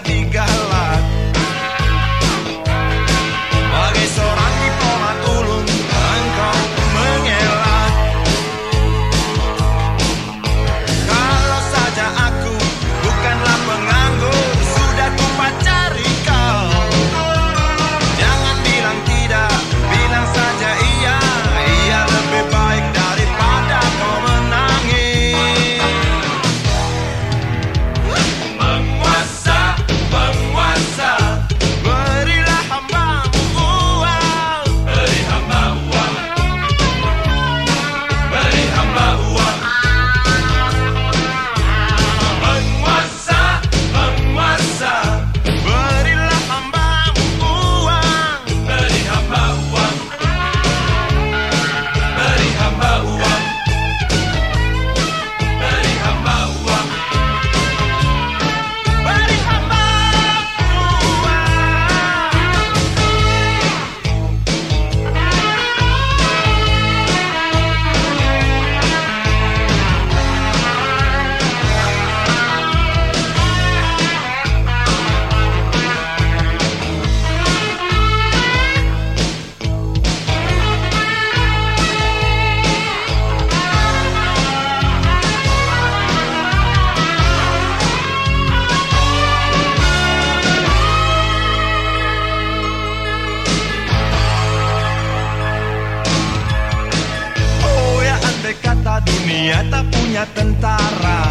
nigga Dunia tak punya tentara.